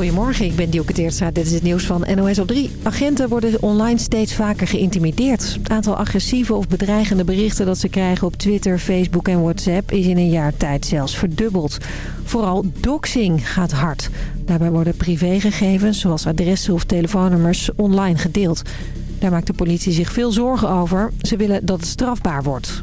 Goedemorgen, ik ben Dielke Teertstra. Dit is het nieuws van NOS op 3. Agenten worden online steeds vaker geïntimideerd. Het aantal agressieve of bedreigende berichten dat ze krijgen op Twitter, Facebook en WhatsApp... is in een jaar tijd zelfs verdubbeld. Vooral doxing gaat hard. Daarbij worden privégegevens, zoals adressen of telefoonnummers, online gedeeld. Daar maakt de politie zich veel zorgen over. Ze willen dat het strafbaar wordt.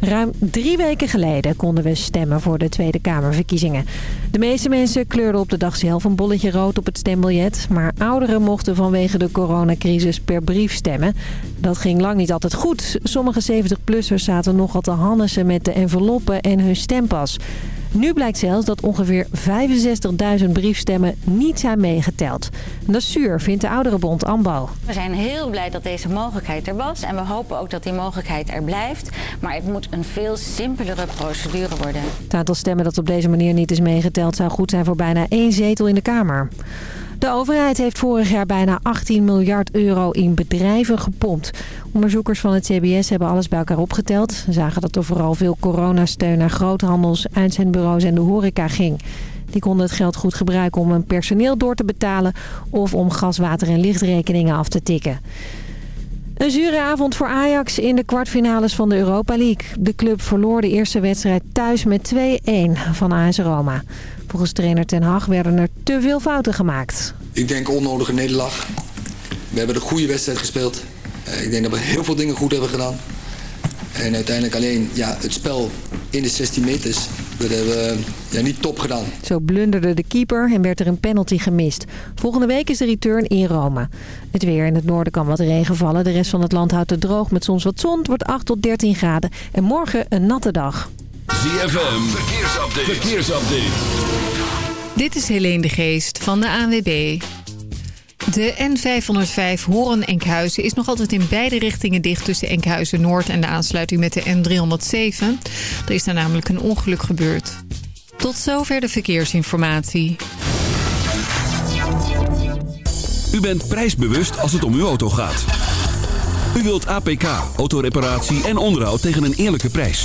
Ruim drie weken geleden konden we stemmen voor de Tweede Kamerverkiezingen. De meeste mensen kleurden op de dag zelf een bolletje rood op het stembiljet. Maar ouderen mochten vanwege de coronacrisis per brief stemmen. Dat ging lang niet altijd goed. Sommige 70-plussers zaten nogal te hannesen met de enveloppen en hun stempas. Nu blijkt zelfs dat ongeveer 65.000 briefstemmen niet zijn meegeteld. dat is zuur, vindt de Ouderenbond AMBO. We zijn heel blij dat deze mogelijkheid er was. En we hopen ook dat die mogelijkheid er blijft. Maar het moet een veel simpelere procedure worden. Het aantal stemmen dat op deze manier niet is meegeteld... zou goed zijn voor bijna één zetel in de Kamer. De overheid heeft vorig jaar bijna 18 miljard euro in bedrijven gepompt. Onderzoekers van het CBS hebben alles bij elkaar opgeteld. Ze zagen dat er vooral veel coronasteun naar groothandels, uitzendbureaus en de horeca ging. Die konden het geld goed gebruiken om hun personeel door te betalen... of om gas, water en lichtrekeningen af te tikken. Een zure avond voor Ajax in de kwartfinales van de Europa League. De club verloor de eerste wedstrijd thuis met 2-1 van AS Roma. Volgens trainer Ten Hag werden er te veel fouten gemaakt. Ik denk onnodige nederlaag. We hebben een goede wedstrijd gespeeld. Eh, ik denk dat we heel veel dingen goed hebben gedaan. En uiteindelijk alleen ja, het spel in de 16 meters. Dat hebben we ja, niet top gedaan. Zo blunderde de keeper en werd er een penalty gemist. Volgende week is de return in Rome. Het weer in het noorden kan wat regen vallen. De rest van het land houdt het droog met soms wat zon. Het wordt 8 tot 13 graden. En morgen een natte dag. ZFM, verkeersupdate. verkeersupdate. Dit is Helene de Geest van de ANWB. De N505 Horen-Enkhuizen is nog altijd in beide richtingen dicht... tussen Enkhuizen Noord en de aansluiting met de N307. Er is daar namelijk een ongeluk gebeurd. Tot zover de verkeersinformatie. U bent prijsbewust als het om uw auto gaat. U wilt APK, autoreparatie en onderhoud tegen een eerlijke prijs.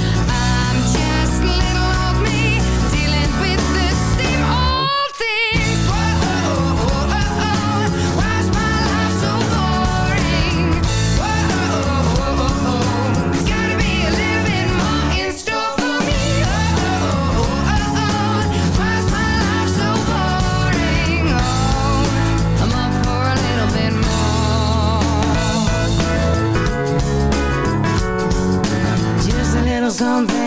something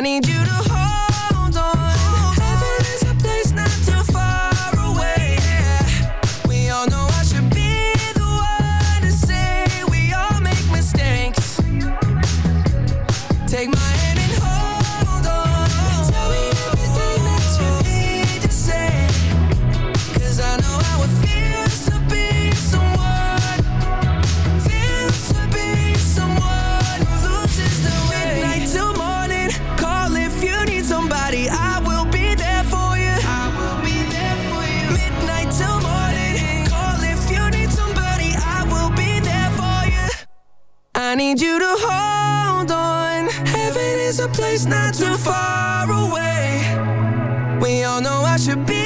I need you to place not too far away. We all know I should be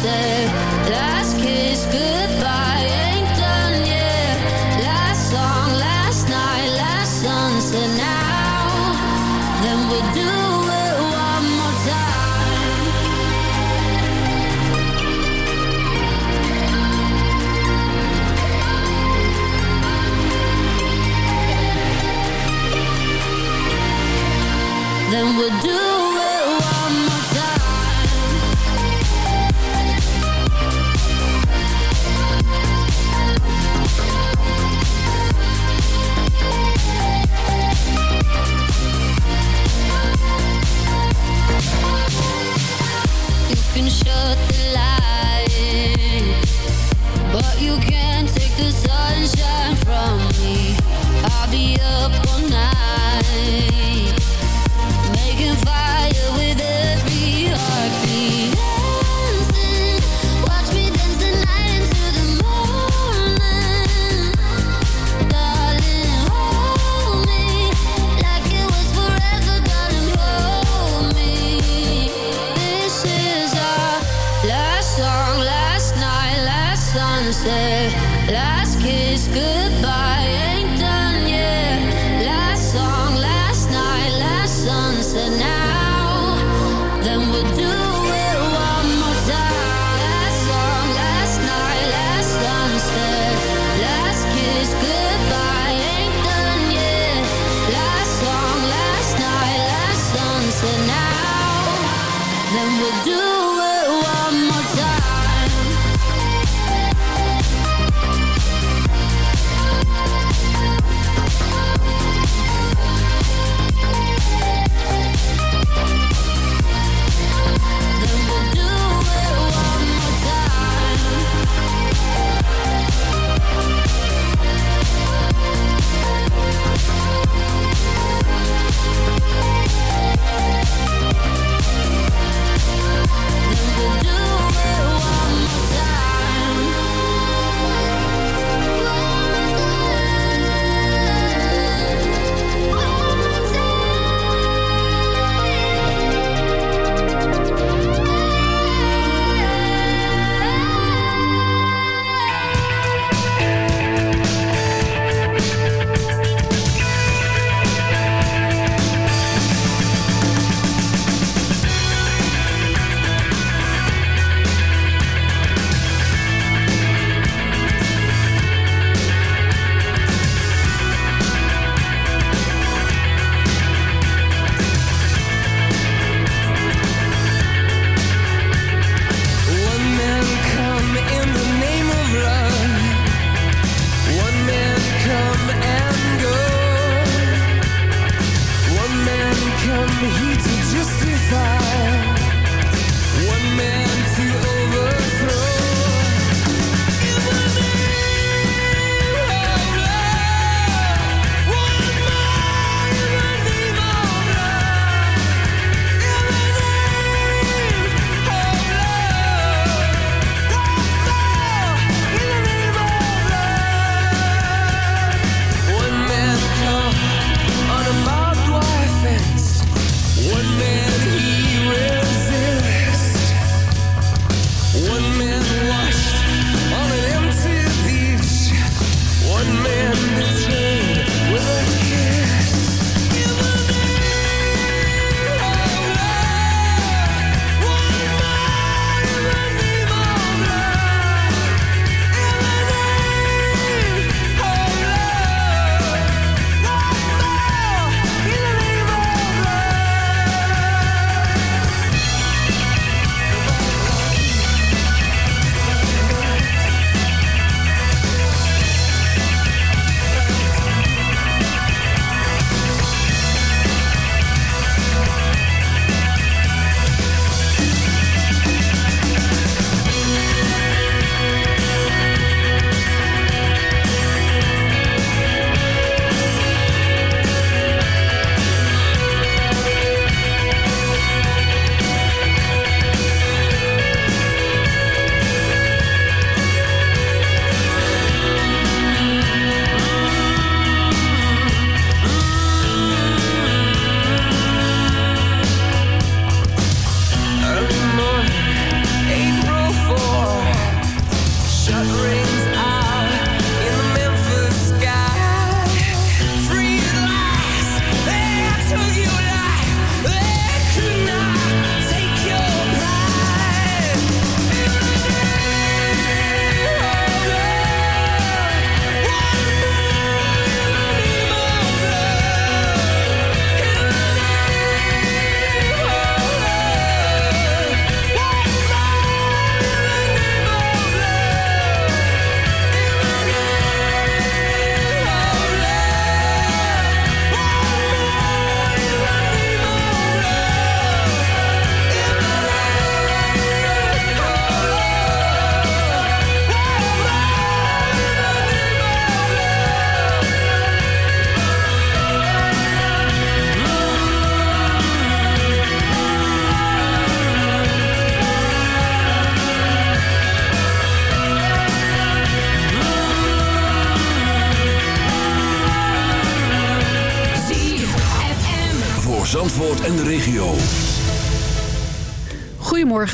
said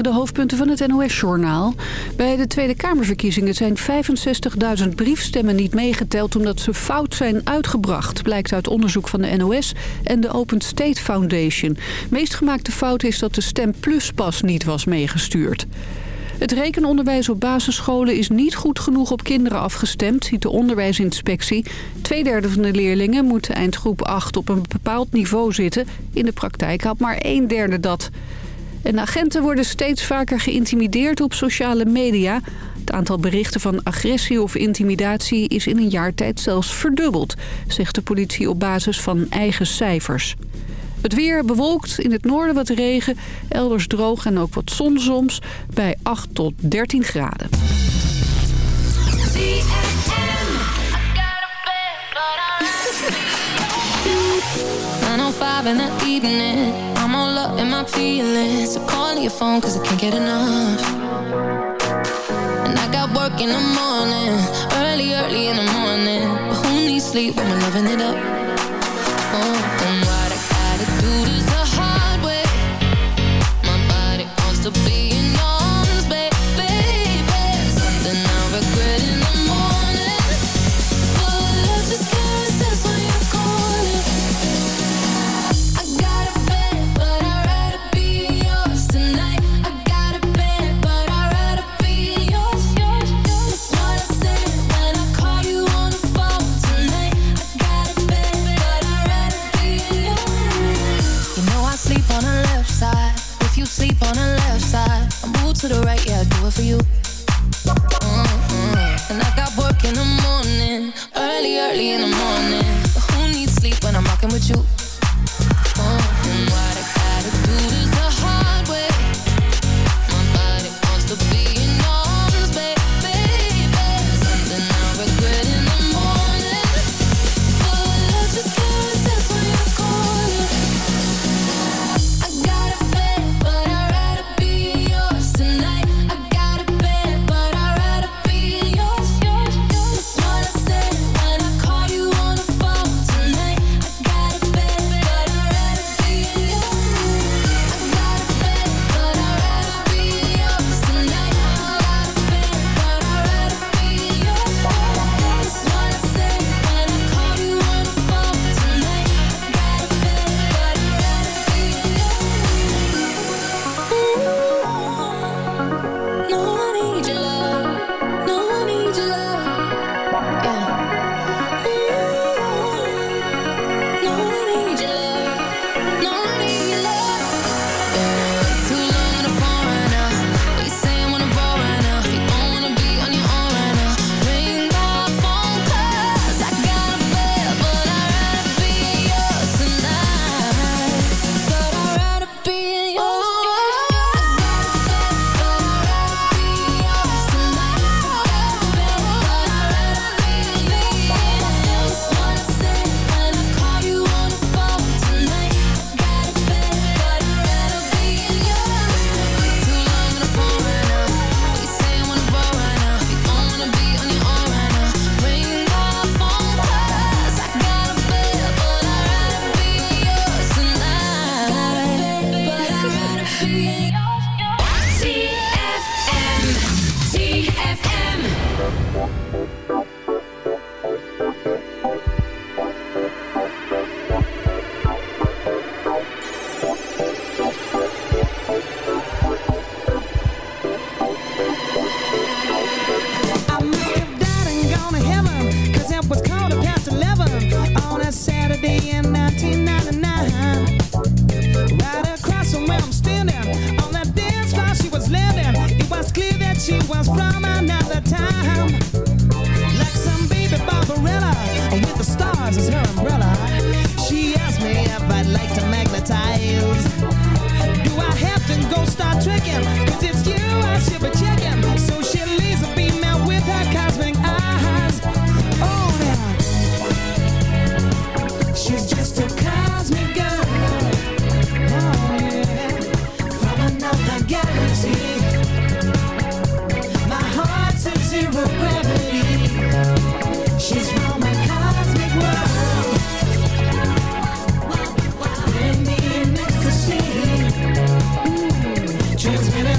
De hoofdpunten van het NOS-journaal. Bij de Tweede Kamerverkiezingen zijn 65.000 briefstemmen niet meegeteld... omdat ze fout zijn uitgebracht, blijkt uit onderzoek van de NOS... en de Open State Foundation. Meest gemaakte fout is dat de Stem Plus pas niet was meegestuurd. Het rekenonderwijs op basisscholen is niet goed genoeg op kinderen afgestemd, ziet de onderwijsinspectie. Tweederde van de leerlingen moet eindgroep 8 op een bepaald niveau zitten. In de praktijk had maar een derde dat. En agenten worden steeds vaker geïntimideerd op sociale media. Het aantal berichten van agressie of intimidatie is in een jaar tijd zelfs verdubbeld, zegt de politie op basis van eigen cijfers. Het weer bewolkt, in het noorden wat regen, elders droog en ook wat zon soms, bij 8 tot 13 graden. in my feelings. so calling your phone cause I can't get enough. And I got work in the morning, early, early in the morning. But who needs sleep when we're loving it up?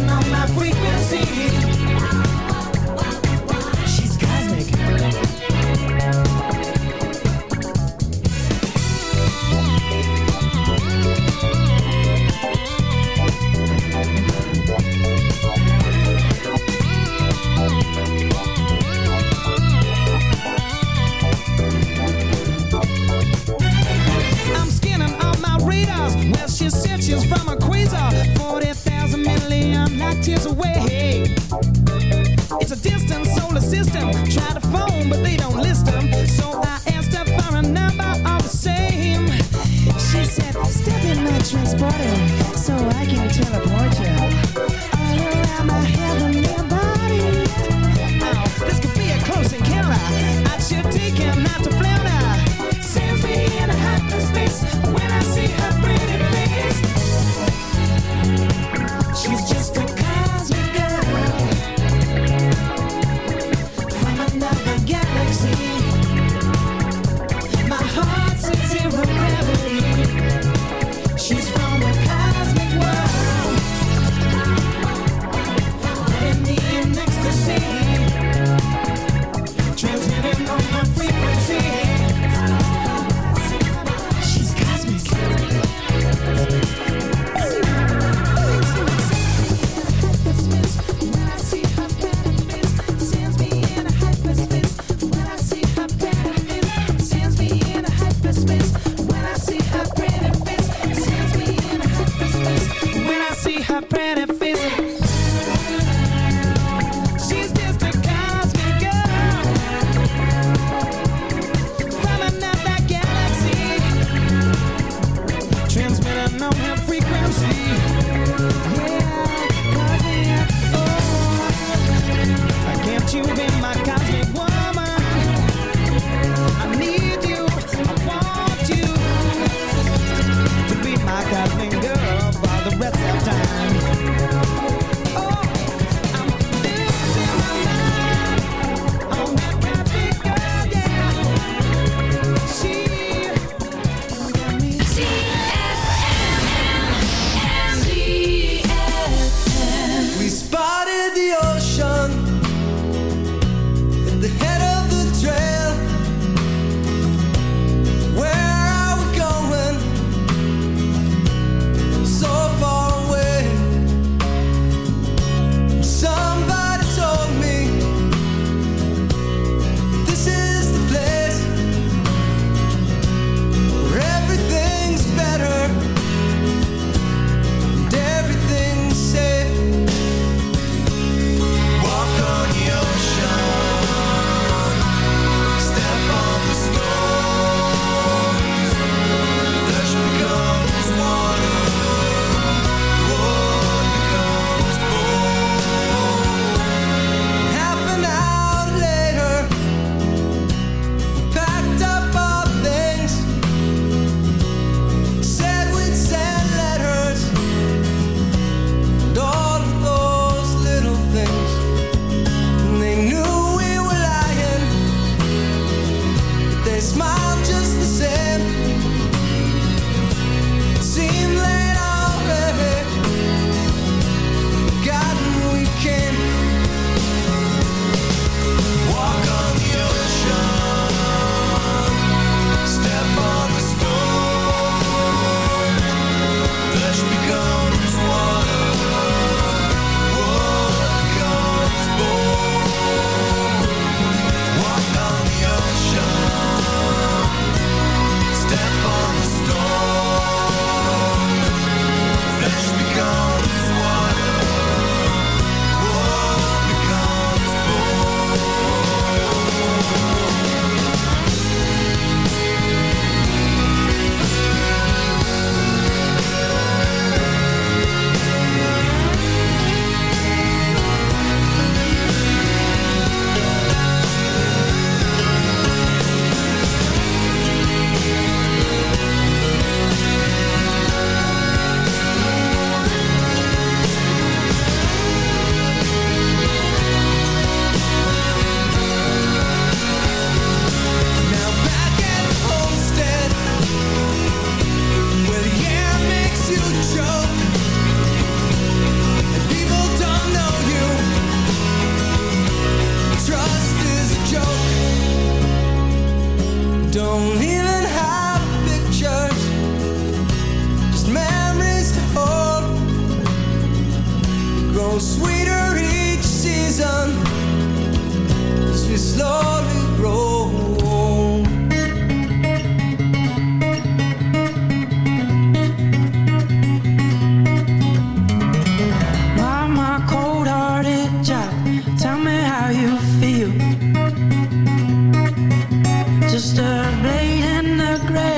on my frequency.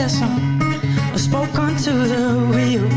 I spoke onto the wheel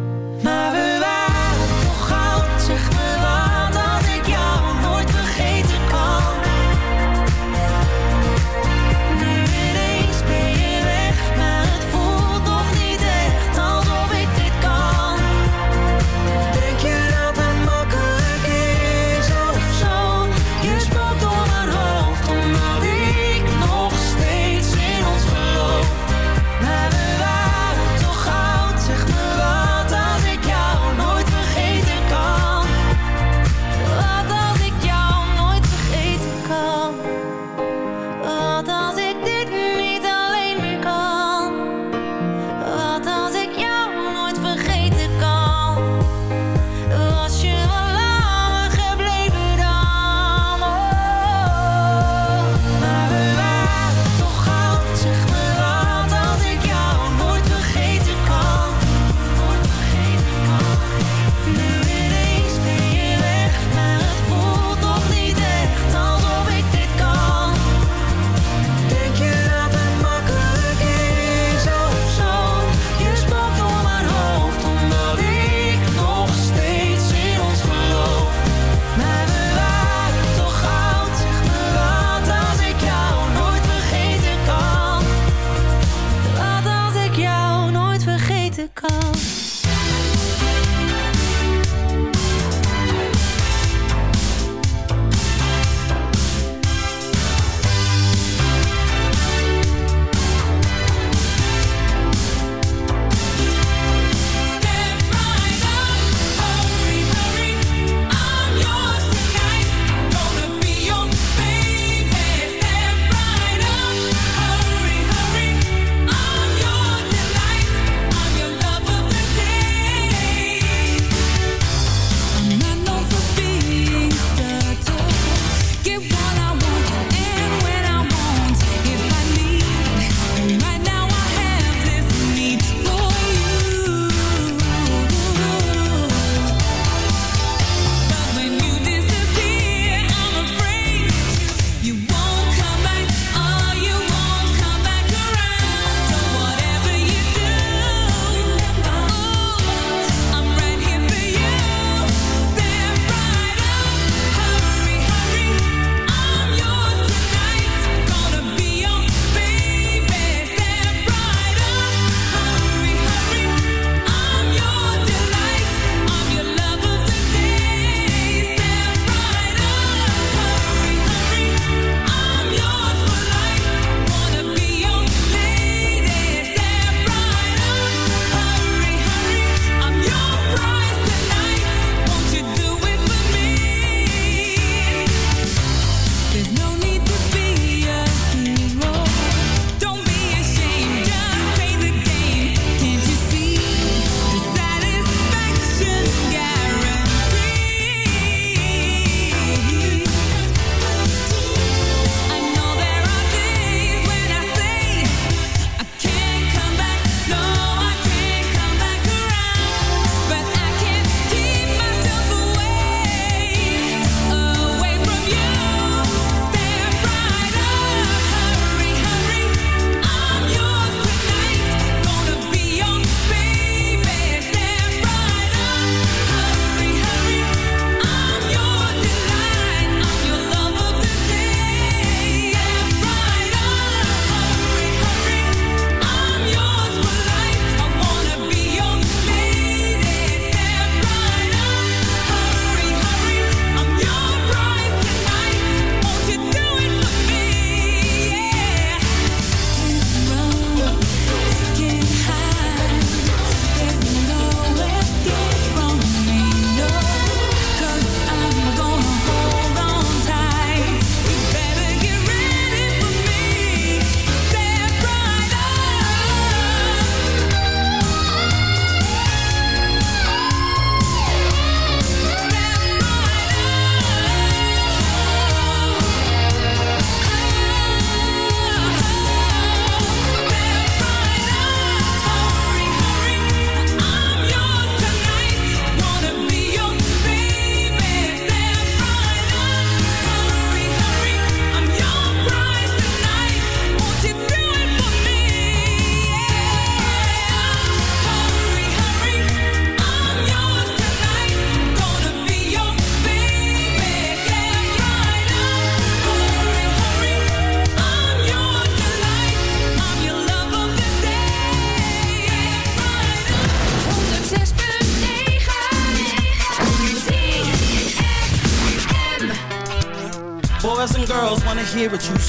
Maar we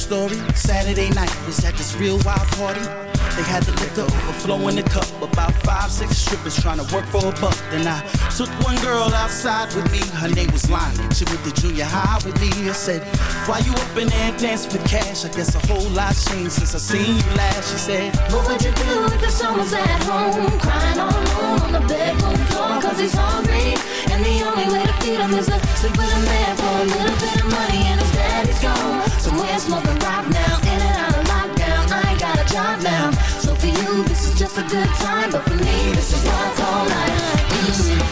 story. Saturday night was at this real wild party. They had the liquor overflow in the cup. About five, six strippers trying to work for a buck. Then I took one girl outside with me. Her name was Lonnie. She went to junior high with me. I said, Why you up in there dancing for cash? I guess a whole lot changed since I seen you last. She said, What would you do if the son was at home Crying all alone on the bedroom floor Cause he's hungry And the only way to feed him is to sleep with a man For a little bit of money and gone. Somewhere smoking rock now In and out of lockdown. I ain't got a job now. So for you this is just a good time But for me this is call life Mm.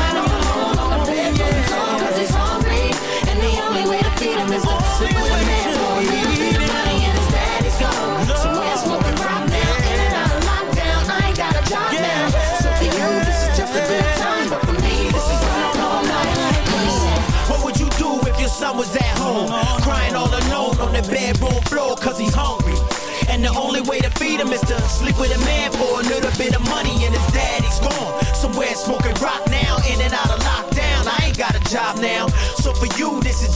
he's hungry. And the only way to feed him is to sleep with a man for a little bit of money and his daddy's gone. Somewhere smoking rock now, in and out of lockdown. I ain't got a job now. So for you,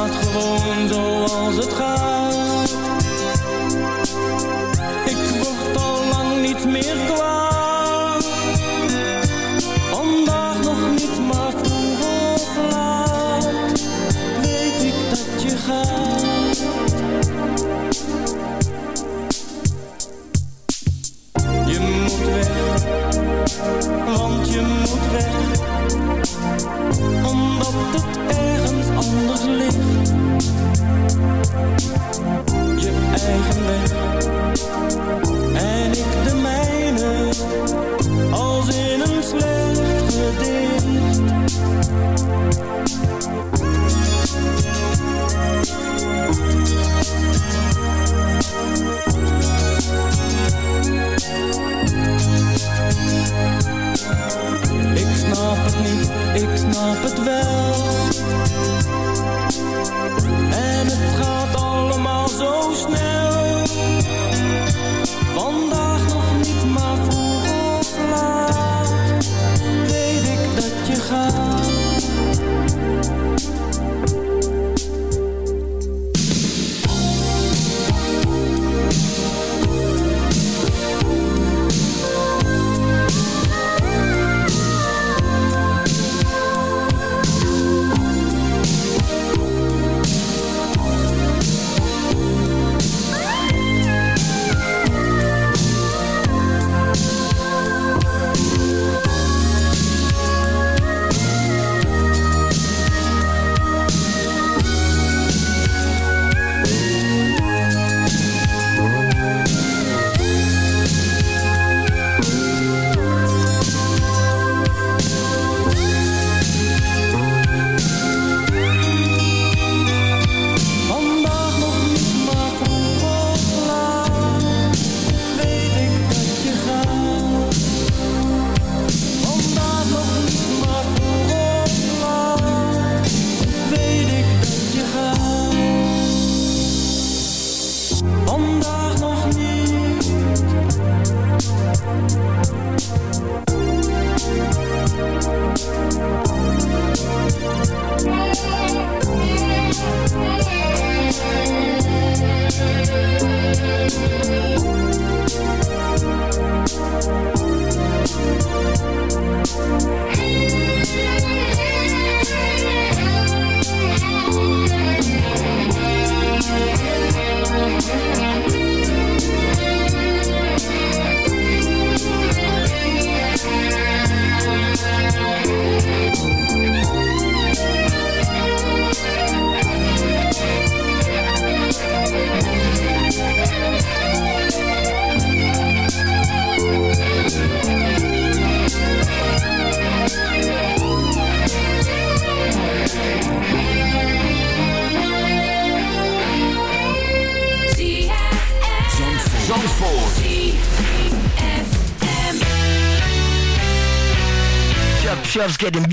Gaat gewoon zoals het gaat. Ik word al lang niet meer kwaad. Snap het wel.